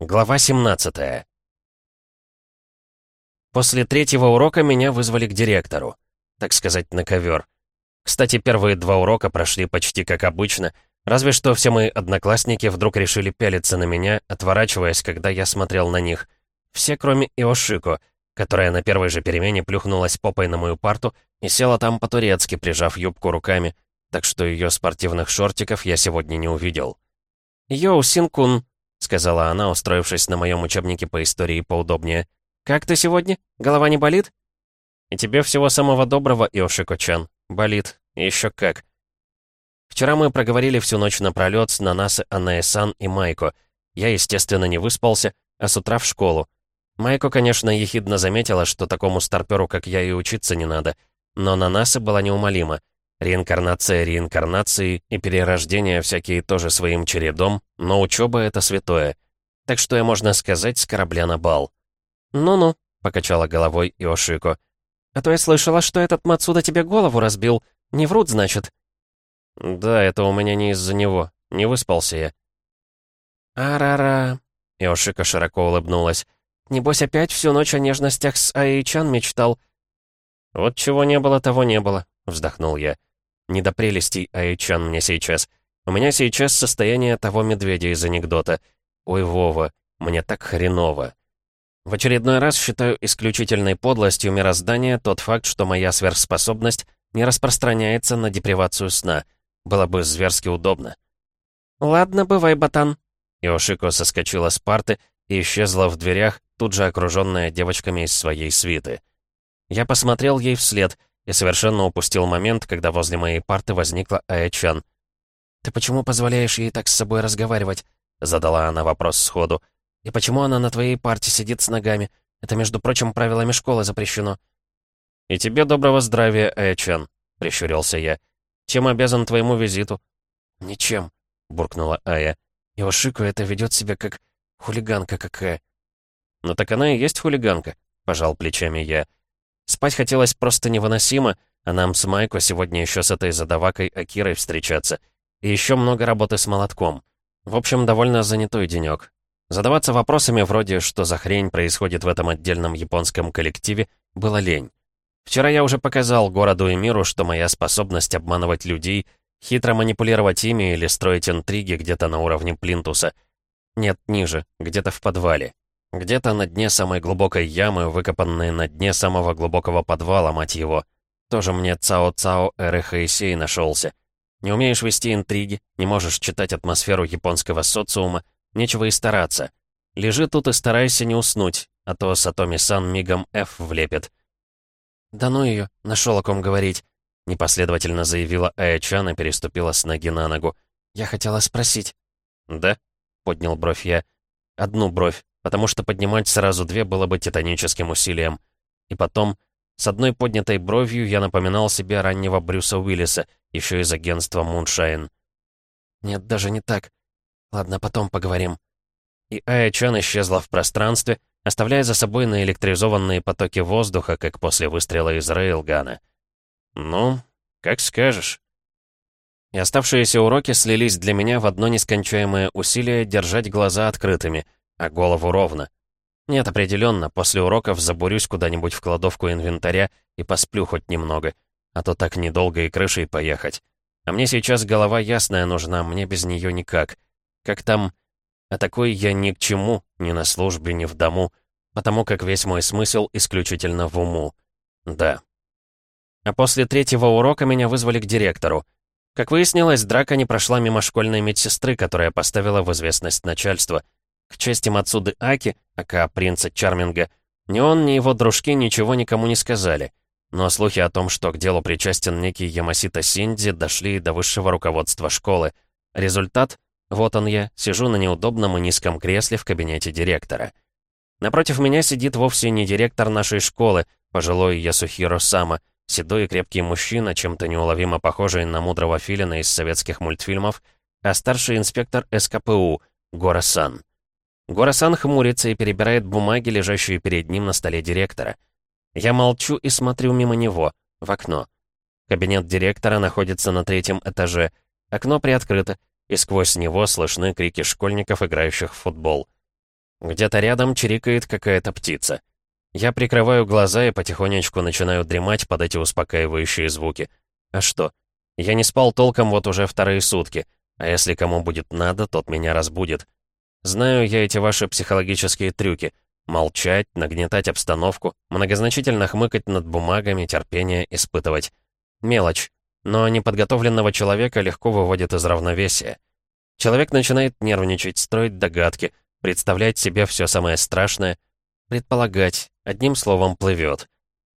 Глава 17 После третьего урока меня вызвали к директору. Так сказать, на ковер. Кстати, первые два урока прошли почти как обычно, разве что все мои одноклассники вдруг решили пялиться на меня, отворачиваясь, когда я смотрел на них. Все, кроме Иошико, которая на первой же перемене плюхнулась попой на мою парту и села там по-турецки, прижав юбку руками, так что ее спортивных шортиков я сегодня не увидел. «Йоу, Синкун», — сказала она, устроившись на моем учебнике по истории поудобнее. «Как ты сегодня? Голова не болит?» «И тебе всего самого доброго, Иошико-чан. Болит. Еще как». Вчера мы проговорили всю ночь напролёт с Нанасы, Анаэсан и Майко. Я, естественно, не выспался, а с утра в школу. Майко, конечно, ехидно заметила, что такому старпёру, как я, и учиться не надо. Но Нанаса была неумолима. Реинкарнация реинкарнации и перерождение всякие тоже своим чередом, но учеба это святое. Так что я, можно сказать, с корабля на бал. «Ну-ну», — покачала головой Иошико. «А то я слышала, что этот Мацуда тебе голову разбил. Не врут, значит?» «Да, это у меня не из-за него. Не выспался я». «Арара», — Иошика широко улыбнулась. «Небось, опять всю ночь о нежностях с Аичан мечтал». «Вот чего не было, того не было», — вздохнул я. Не до прелестей Айчан мне сейчас. У меня сейчас состояние того медведя из анекдота. Ой, Вова, мне так хреново. В очередной раз считаю исключительной подлостью мироздания тот факт, что моя сверхспособность не распространяется на депривацию сна. Было бы зверски удобно. «Ладно, бывай, ботан». Иошико соскочила с парты и исчезла в дверях, тут же окруженная девочками из своей свиты. Я посмотрел ей вслед — и совершенно упустил момент, когда возле моей парты возникла Аячан. «Ты почему позволяешь ей так с собой разговаривать?» — задала она вопрос сходу. «И почему она на твоей парте сидит с ногами? Это, между прочим, правилами школы запрещено». «И тебе доброго здравия, Аячан», — прищурился я. «Чем обязан твоему визиту?» «Ничем», — буркнула Ая. «Иошико это ведет себя как хулиганка какая». «Ну так она и есть хулиганка», — пожал плечами я. Спать хотелось просто невыносимо, а нам с Майко сегодня еще с этой задавакой Акирой встречаться. И еще много работы с молотком. В общем, довольно занятой денек. Задаваться вопросами вроде «что за хрень происходит в этом отдельном японском коллективе» было лень. Вчера я уже показал городу и миру, что моя способность обманывать людей, хитро манипулировать ими или строить интриги где-то на уровне плинтуса. Нет, ниже, где-то в подвале. Где-то на дне самой глубокой ямы, выкопанной на дне самого глубокого подвала, мать его. Тоже мне Цао-Цао Эры Хаисей нашелся. Не умеешь вести интриги, не можешь читать атмосферу японского социума, нечего и стараться. Лежи тут и старайся не уснуть, а то Сатоми-сан мигом F влепит. «Да ну ее, нашел о ком говорить», — непоследовательно заявила Аячан и переступила с ноги на ногу. «Я хотела спросить». «Да?» — поднял бровь я. «Одну бровь, потому что поднимать сразу две было бы титаническим усилием. И потом, с одной поднятой бровью я напоминал себе раннего Брюса Уиллиса, еще из агентства Муншайн. «Нет, даже не так. Ладно, потом поговорим». И Ая Чан исчезла в пространстве, оставляя за собой наэлектризованные потоки воздуха, как после выстрела из рейлгана. «Ну, как скажешь». И оставшиеся уроки слились для меня в одно нескончаемое усилие держать глаза открытыми — а голову ровно. Нет, определенно, после уроков забурюсь куда-нибудь в кладовку инвентаря и посплю хоть немного, а то так недолго и крышей поехать. А мне сейчас голова ясная нужна, мне без нее никак. Как там... А такой я ни к чему, ни на службе, ни в дому, потому как весь мой смысл исключительно в уму. Да. А после третьего урока меня вызвали к директору. Как выяснилось, драка не прошла мимо школьной медсестры, которая поставила в известность начальство — к чести Мацуды Аки, ака принца Чарминга, ни он, ни его дружки ничего никому не сказали. Но слухи о том, что к делу причастен некий Ямасита Синди, дошли до высшего руководства школы. Результат — вот он я, сижу на неудобном и низком кресле в кабинете директора. Напротив меня сидит вовсе не директор нашей школы, пожилой Ясухиро Сама, седой и крепкий мужчина, чем-то неуловимо похожий на мудрого филина из советских мультфильмов, а старший инспектор СКПУ, Гора-сан. Горасан хмурится и перебирает бумаги, лежащие перед ним на столе директора. Я молчу и смотрю мимо него, в окно. Кабинет директора находится на третьем этаже. Окно приоткрыто, и сквозь него слышны крики школьников, играющих в футбол. Где-то рядом чирикает какая-то птица. Я прикрываю глаза и потихонечку начинаю дремать под эти успокаивающие звуки. А что? Я не спал толком вот уже вторые сутки, а если кому будет надо, тот меня разбудит. Знаю я эти ваши психологические трюки. Молчать, нагнетать обстановку, многозначительно хмыкать над бумагами, терпение испытывать. Мелочь. Но неподготовленного человека легко выводит из равновесия. Человек начинает нервничать, строить догадки, представлять себе все самое страшное, предполагать, одним словом, плывет.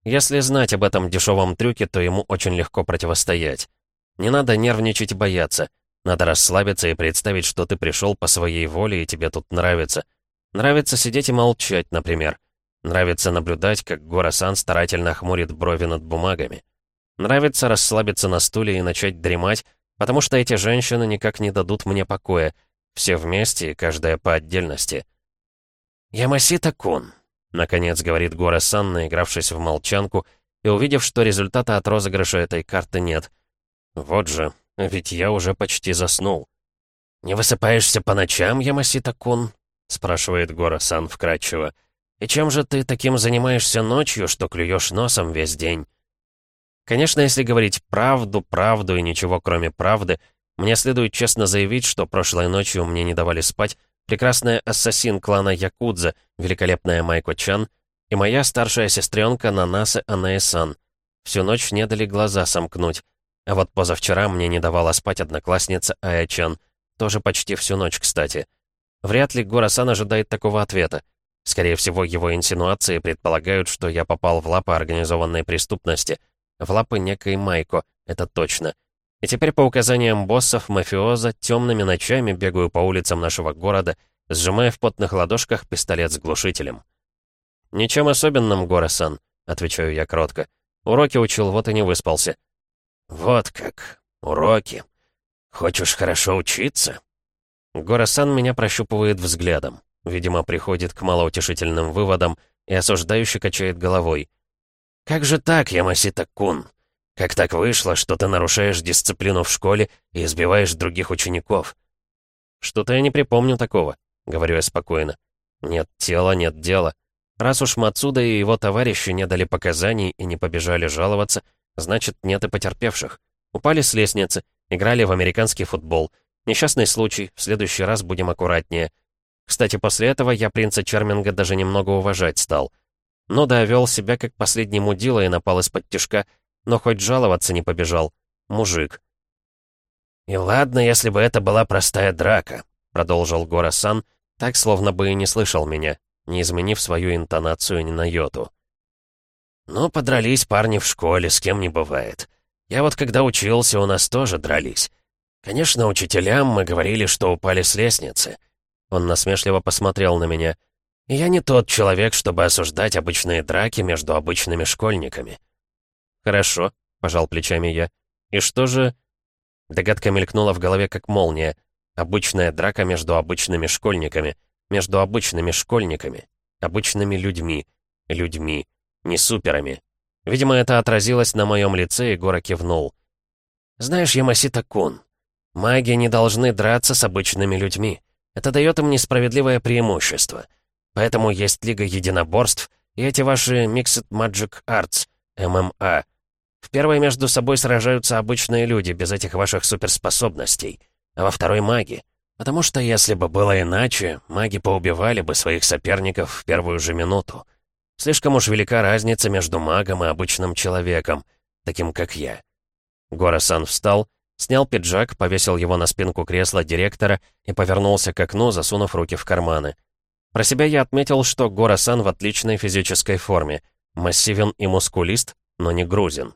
Если знать об этом дешевом трюке, то ему очень легко противостоять. Не надо нервничать и бояться. Надо расслабиться и представить, что ты пришел по своей воле и тебе тут нравится. Нравится сидеть и молчать, например. Нравится наблюдать, как Гора-сан старательно хмурит брови над бумагами. Нравится расслабиться на стуле и начать дремать, потому что эти женщины никак не дадут мне покоя. Все вместе и каждая по отдельности. «Ямасита-кун», — наконец говорит Гора-сан, наигравшись в молчанку, и увидев, что результата от розыгрыша этой карты нет. «Вот же, ведь я уже почти заснул». «Не высыпаешься по ночам, Ямасита-кун?» — спрашивает Гора-сан вкратчиво. «И чем же ты таким занимаешься ночью, что клюешь носом весь день?» Конечно, если говорить правду, правду и ничего кроме правды, мне следует честно заявить, что прошлой ночью мне не давали спать прекрасная ассасин клана Якудза, великолепная Майко Чан, и моя старшая сестренка Нанасы Анаэсан. Всю ночь не дали глаза сомкнуть. А вот позавчера мне не давала спать одноклассница Ая-чан. Тоже почти всю ночь, кстати. Вряд ли Гора-сан ожидает такого ответа. Скорее всего, его инсинуации предполагают, что я попал в лапы организованной преступности — в лапы некой Майко, это точно. И теперь по указаниям боссов, мафиоза, темными ночами бегаю по улицам нашего города, сжимая в потных ладошках пистолет с глушителем. «Ничем особенным, Гора-сан», — отвечаю я кротко. «Уроки учил, вот и не выспался». «Вот как. Уроки. Хочешь хорошо учиться?» Гора-сан меня прощупывает взглядом. Видимо, приходит к малоутешительным выводам и осуждающе качает головой. «Как же так, Ямасита-кун? Как так вышло, что ты нарушаешь дисциплину в школе и избиваешь других учеников?» «Что-то я не припомню такого», — говорю я спокойно. «Нет тела, нет дела. Раз уж Мацуда и его товарищи не дали показаний и не побежали жаловаться, значит, нет и потерпевших. Упали с лестницы, играли в американский футбол. Несчастный случай, в следующий раз будем аккуратнее. Кстати, после этого я принца Чарминга даже немного уважать стал. Ну да, вел себя как последний мудила и напал из-под тишка, но хоть жаловаться не побежал. Мужик. «И ладно, если бы это была простая драка», — продолжил Гора-сан, так, словно бы и не слышал меня, не изменив свою интонацию ни на йоту. «Ну, подрались парни в школе, с кем не бывает. Я вот когда учился, у нас тоже дрались. Конечно, учителям мы говорили, что упали с лестницы». Он насмешливо посмотрел на меня — я не тот человек, чтобы осуждать обычные драки между обычными школьниками. Хорошо, пожал плечами я. И что же... Догадка мелькнула в голове, как молния. Обычная драка между обычными школьниками. Между обычными школьниками. Обычными людьми. Людьми. Не суперами. Видимо, это отразилось на моем лице, и Гора кивнул. «Знаешь, Ямасита-кун, маги не должны драться с обычными людьми. Это дает им несправедливое преимущество». Поэтому есть Лига Единоборств и эти ваши Mixed Magic Arts, ММА. В первой между собой сражаются обычные люди, без этих ваших суперспособностей, а во второй — маги. Потому что если бы было иначе, маги поубивали бы своих соперников в первую же минуту. Слишком уж велика разница между магом и обычным человеком, таким как я. Гора-сан встал, снял пиджак, повесил его на спинку кресла директора и повернулся к окну, засунув руки в карманы. Про себя я отметил, что Гора-сан в отличной физической форме. Массивен и мускулист, но не грузин.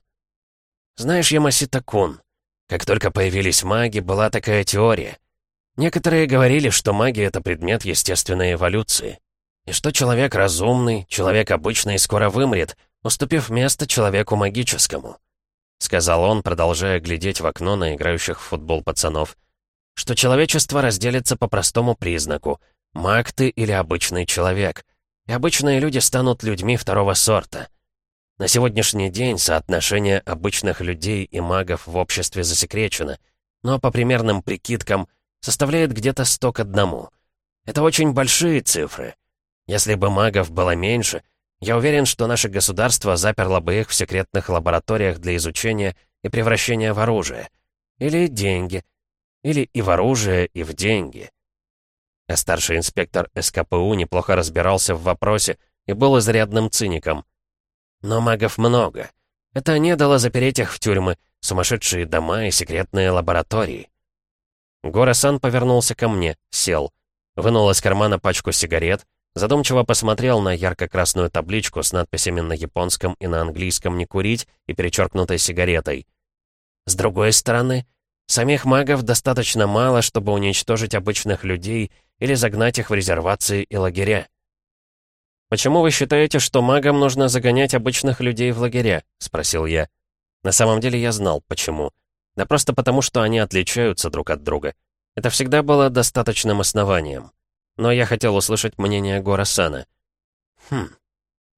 Знаешь, Ямасита-кун, как только появились маги, была такая теория. Некоторые говорили, что магия — это предмет естественной эволюции. И что человек разумный, человек обычный скоро вымрет, уступив место человеку магическому. Сказал он, продолжая глядеть в окно на играющих в футбол пацанов. Что человечество разделится по простому признаку — Маг ты или обычный человек. И обычные люди станут людьми второго сорта. На сегодняшний день соотношение обычных людей и магов в обществе засекречено, но по примерным прикидкам составляет где-то 100 к одному. Это очень большие цифры. Если бы магов было меньше, я уверен, что наше государство заперло бы их в секретных лабораториях для изучения и превращения в оружие. Или деньги. Или и в оружие, и в деньги. А старший инспектор СКПУ неплохо разбирался в вопросе и был изрядным циником. Но магов много. Это не дало запереть их в тюрьмы, сумасшедшие дома и секретные лаборатории. Гора-сан повернулся ко мне, сел. Вынул из кармана пачку сигарет, задумчиво посмотрел на ярко-красную табличку с надписями на японском и на английском «Не курить» и перечеркнутой сигаретой. С другой стороны, самих магов достаточно мало, чтобы уничтожить обычных людей или загнать их в резервации и лагеря. «Почему вы считаете, что магам нужно загонять обычных людей в лагеря?» — спросил я. На самом деле я знал, почему. Да просто потому, что они отличаются друг от друга. Это всегда было достаточным основанием. Но я хотел услышать мнение Гора-сана. Хм.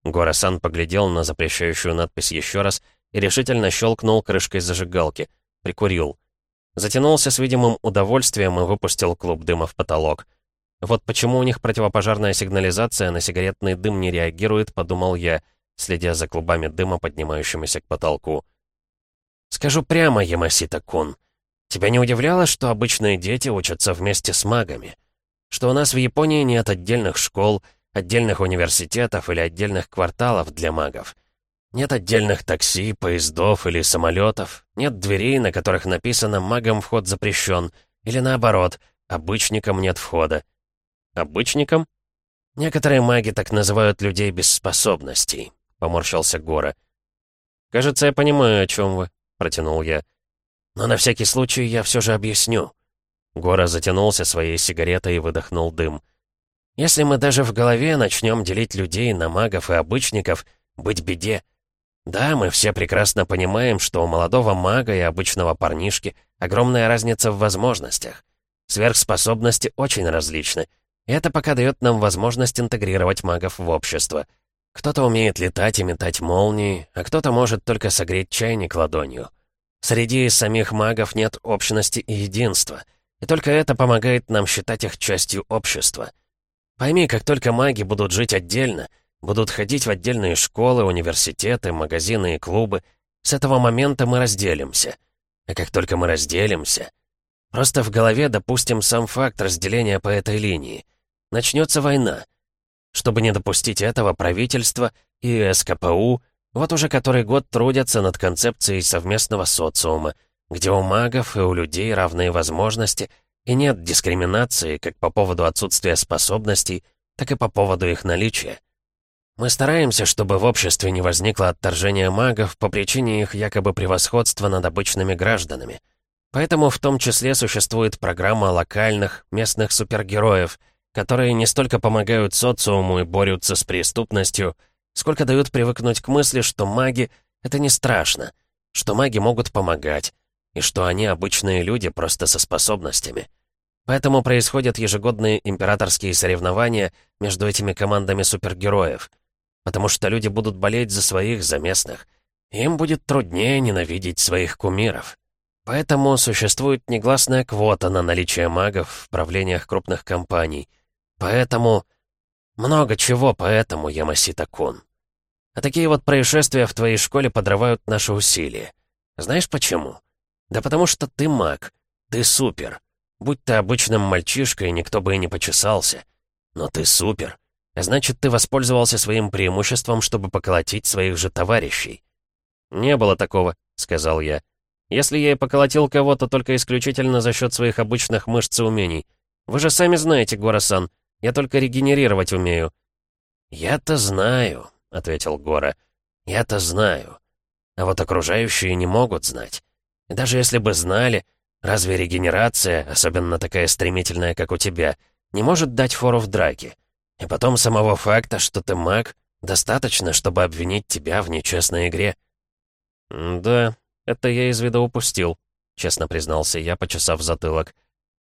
Гора-сан поглядел на запрещающую надпись еще раз и решительно щелкнул крышкой зажигалки. Прикурил. Затянулся с видимым удовольствием и выпустил клуб дыма в потолок. Вот почему у них противопожарная сигнализация на сигаретный дым не реагирует, подумал я, следя за клубами дыма, поднимающимися к потолку. «Скажу прямо, Ямасита-кун, тебя не удивляло, что обычные дети учатся вместе с магами? Что у нас в Японии нет отдельных школ, отдельных университетов или отдельных кварталов для магов?» Нет отдельных такси, поездов или самолетов. Нет дверей, на которых написано «магам вход запрещен». Или наоборот, «обычникам нет входа». Обычникам? Некоторые маги так называют людей без способностей, поморщился Гора. Кажется, я понимаю, о чем вы, протянул я. Но на всякий случай я все же объясню. Гора затянулся своей сигаретой и выдохнул дым. Если мы даже в голове начнем делить людей на магов и обычников, быть беде. Да, мы все прекрасно понимаем, что у молодого мага и обычного парнишки огромная разница в возможностях. Сверхспособности очень различны, это пока дает нам возможность интегрировать магов в общество. Кто-то умеет летать и метать молнии, а кто-то может только согреть чайник ладонью. Среди самих магов нет общности и единства, и только это помогает нам считать их частью общества. Пойми, как только маги будут жить отдельно, будут ходить в отдельные школы, университеты, магазины и клубы, с этого момента мы разделимся. А как только мы разделимся... Просто в голове допустим сам факт разделения по этой линии — начнется война. Чтобы не допустить этого, правительство и СКПУ вот уже который год трудятся над концепцией совместного социума, где у магов и у людей равные возможности и нет дискриминации как по поводу отсутствия способностей, так и по поводу их наличия. Мы стараемся, чтобы в обществе не возникло отторжения магов по причине их якобы превосходства над обычными гражданами. Поэтому в том числе существует программа локальных, местных супергероев — которые не столько помогают социуму и борются с преступностью, сколько дают привыкнуть к мысли, что маги — это не страшно, что маги могут помогать, и что они обычные люди просто со способностями. Поэтому происходят ежегодные императорские соревнования между этими командами супергероев, потому что люди будут болеть за своих, за местных. Им будет труднее ненавидеть своих кумиров. Поэтому существует негласная квота на наличие магов в правлениях крупных компаний — Поэтому... Много чего поэтому, Ямасита-кун. А такие вот происшествия в твоей школе подрывают наши усилия. Знаешь почему? Да потому что ты маг. Ты супер. Будь ты обычным мальчишкой, никто бы и не почесался. Но ты супер. А значит, ты воспользовался своим преимуществом, чтобы поколотить своих же товарищей. «Не было такого», — сказал я. «Если я и поколотил кого-то только исключительно за счет своих обычных мышц и умений. Вы же сами знаете, Гора-сан, я только регенерировать умею». «Я-то знаю», — ответил Гора. «Я-то знаю. А вот окружающие не могут знать. Даже если бы знали, разве регенерация, особенно такая стремительная, как у тебя, не может дать фору в драке? И потом самого факта, что ты маг, достаточно, чтобы обвинить тебя в нечестной игре». «Да, это я из вида упустил», — честно признался я, почесав затылок.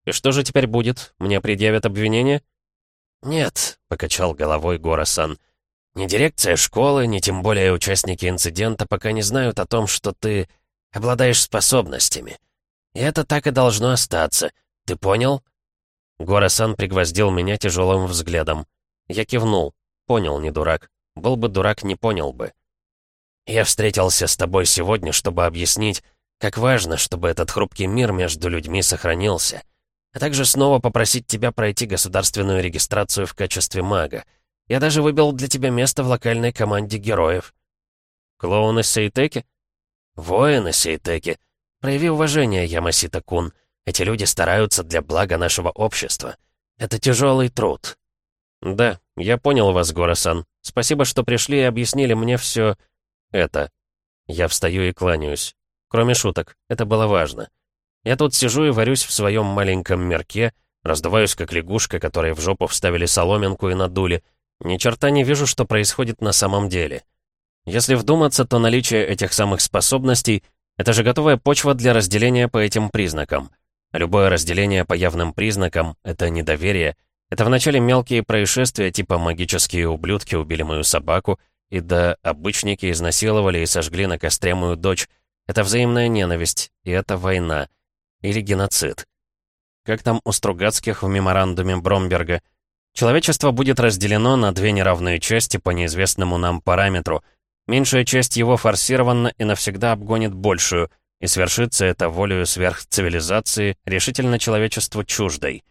«И что же теперь будет? Мне предъявят обвинение?» «Нет», — покачал головой Горосан. «Ни дирекция школы, ни тем более участники инцидента пока не знают о том, что ты обладаешь способностями. И это так и должно остаться. Ты понял?» Гора-сан пригвоздил меня тяжелым взглядом. Я кивнул. Понял, не дурак. Был бы дурак, не понял бы. Я встретился с тобой сегодня, чтобы объяснить, как важно, чтобы этот хрупкий мир между людьми сохранился. А также снова попросить тебя пройти государственную регистрацию в качестве мага. Я даже выбил для тебя место в локальной команде героев. Клоуны Сейтеки? Воины Сейтеки. Прояви уважение, Ямасита-кун. Эти люди стараются для блага нашего общества. Это тяжелый труд. Да, я понял вас, Гора-сан. Спасибо, что пришли и объяснили мне все это. Я встаю и кланяюсь. Кроме шуток, это было важно. Я тут сижу и варюсь в своем маленьком мерке, раздуваюсь как лягушка, которой в жопу вставили соломинку и надули. Ни черта не вижу, что происходит на самом деле. Если вдуматься, то наличие этих самых способностей — это же готовая почва для разделения по этим признакам. Любое разделение по явным признакам — это недоверие. Это вначале мелкие происшествия, типа магические ублюдки убили мою собаку, и да, обычники изнасиловали и сожгли на костре мою дочь. Это взаимная ненависть, и это война. Или геноцид. Как там у Стругацких в меморандуме Бромберга? Человечество будет разделено на две неравные части по неизвестному нам параметру. Меньшая часть его форсирована и навсегда обгонит большую — и свершится это волею сверхцивилизации, решительно человечеству чуждой.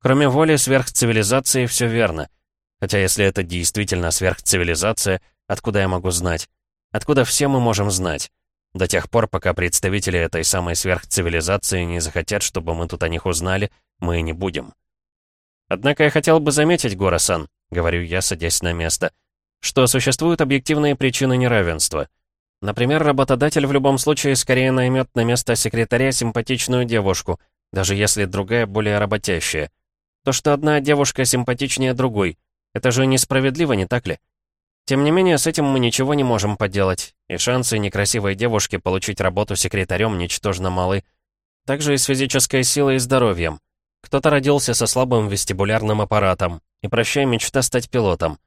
Кроме воли сверхцивилизации все верно. Хотя если это действительно сверхцивилизация, откуда я могу знать? Откуда все мы можем знать? До тех пор, пока представители этой самой сверхцивилизации не захотят, чтобы мы тут о них узнали, мы и не будем. Однако я хотел бы заметить, Гора-сан, говорю я, садясь на место, что существуют объективные причины неравенства — Например, работодатель в любом случае скорее наймет на место секретаря симпатичную девушку, даже если другая более работящая. То, что одна девушка симпатичнее другой, это же несправедливо, не так ли? Тем не менее, с этим мы ничего не можем поделать, и шансы некрасивой девушки получить работу секретарем ничтожно малы. Также и с физической силой и здоровьем. Кто-то родился со слабым вестибулярным аппаратом, и прощай мечта стать пилотом.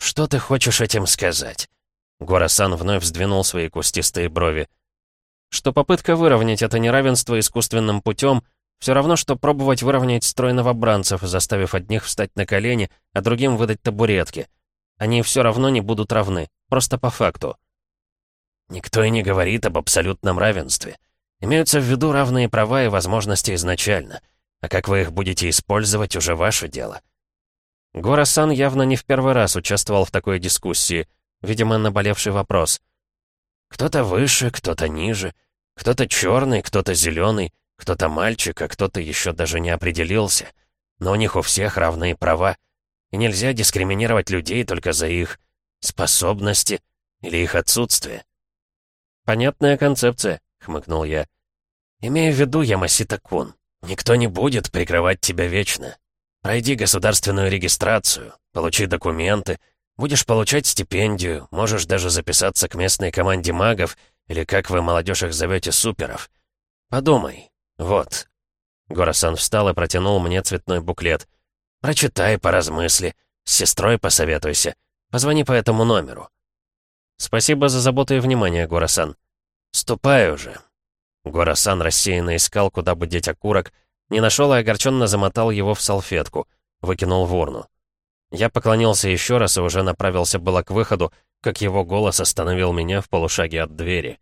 Что ты хочешь этим сказать? Гора-сан вновь сдвинул свои кустистые брови. Что попытка выровнять это неравенство искусственным путем все равно, что пробовать выровнять строй новобранцев, заставив одних встать на колени, а другим выдать табуретки. Они все равно не будут равны, просто по факту. Никто и не говорит об абсолютном равенстве. Имеются в виду равные права и возможности изначально. А как вы их будете использовать, уже ваше дело. Гора-сан явно не в первый раз участвовал в такой дискуссии — Видимо, наболевший вопрос. Кто-то выше, кто-то ниже, кто-то черный, кто-то зеленый, кто-то мальчик, а кто-то еще даже не определился. Но у них у всех равные права. И нельзя дискриминировать людей только за их способности или их отсутствие. «Понятная концепция», — хмыкнул я. «Имея в виду, Ямасита-кун, никто не будет прикрывать тебя вечно. Пройди государственную регистрацию, получи документы, Будешь получать стипендию, можешь даже записаться к местной команде магов, или как вы, молодежь, их зовете, суперов. Подумай. Вот». Горасан встал и протянул мне цветной буклет. «Прочитай, поразмысли. С сестрой посоветуйся. Позвони по этому номеру». «Спасибо за заботу и внимание, Горасан». «Ступай уже». Горасан рассеянно искал, куда бы деть окурок, не нашел и огорченно замотал его в салфетку, выкинул в урну. Я поклонился еще раз и уже направился было к выходу, как его голос остановил меня в полушаге от двери.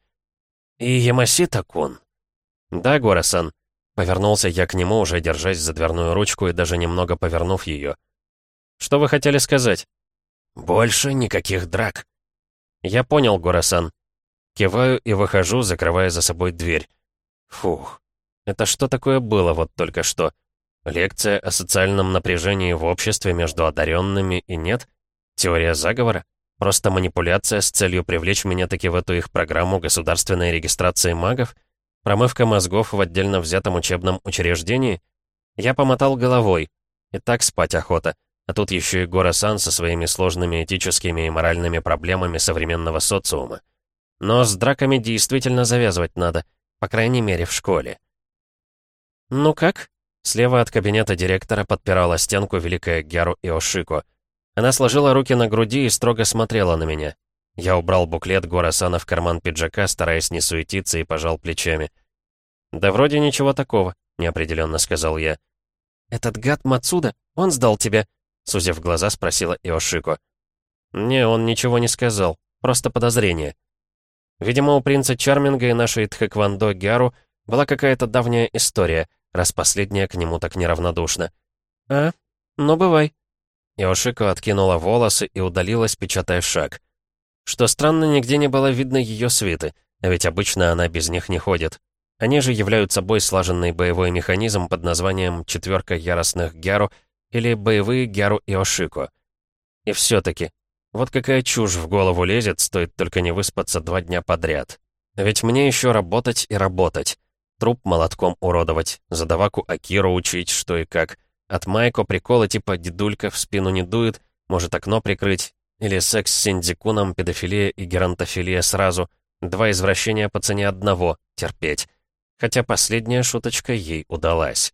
«И Ямасита-кун?» «Да, Гора-сан». Повернулся я к нему, уже держась за дверную ручку и даже немного повернув ее. «Что вы хотели сказать?» «Больше никаких драк». «Я понял, Гора-сан». Киваю и выхожу, закрывая за собой дверь. Фух, это что такое было вот только что?» Лекция о социальном напряжении в обществе между одаренными и нет? Теория заговора? Просто манипуляция с целью привлечь меня таки в эту их программу государственной регистрации магов? Промывка мозгов в отдельно взятом учебном учреждении? Я помотал головой. И так спать охота. А тут еще и Гора-сан со своими сложными этическими и моральными проблемами современного социума. Но с драками действительно завязывать надо, по крайней мере в школе. «Ну как?» Слева от кабинета директора подпирала стенку великая Гяру Иошико. Она сложила руки на груди и строго смотрела на меня. Я убрал буклет Горасана в карман пиджака, стараясь не суетиться, и пожал плечами. «Да вроде ничего такого», — неопределенно сказал я. этот гад Мацуда, он сдал тебя?» Сузив глаза, спросила Иошико. «Не, он ничего не сказал. Просто подозрение». Видимо, у принца Чарминга и нашей Тхэквондо Гяру была какая-то давняя история, раз последняя к нему так неравнодушна. «А, ну бывай». Иошико откинула волосы и удалилась, печатая шаг. Что странно, нигде не было видно ее свиты, а ведь обычно она без них не ходит. Они же являются собой слаженный боевой механизм под названием «четверка яростных Гяру» или «боевые Гяру Иошико». И все-таки, вот какая чушь в голову лезет, стоит только не выспаться два дня подряд. Ведь мне еще работать и работать. Труп молотком уродовать, задаваку Акиру учить, что и как. От Майко приколы типа «дедулька в спину не дует», может окно прикрыть. Или секс с синдикуном, педофилия и геронтофилия сразу. Два извращения по цене одного. Терпеть. Хотя последняя шуточка ей удалась.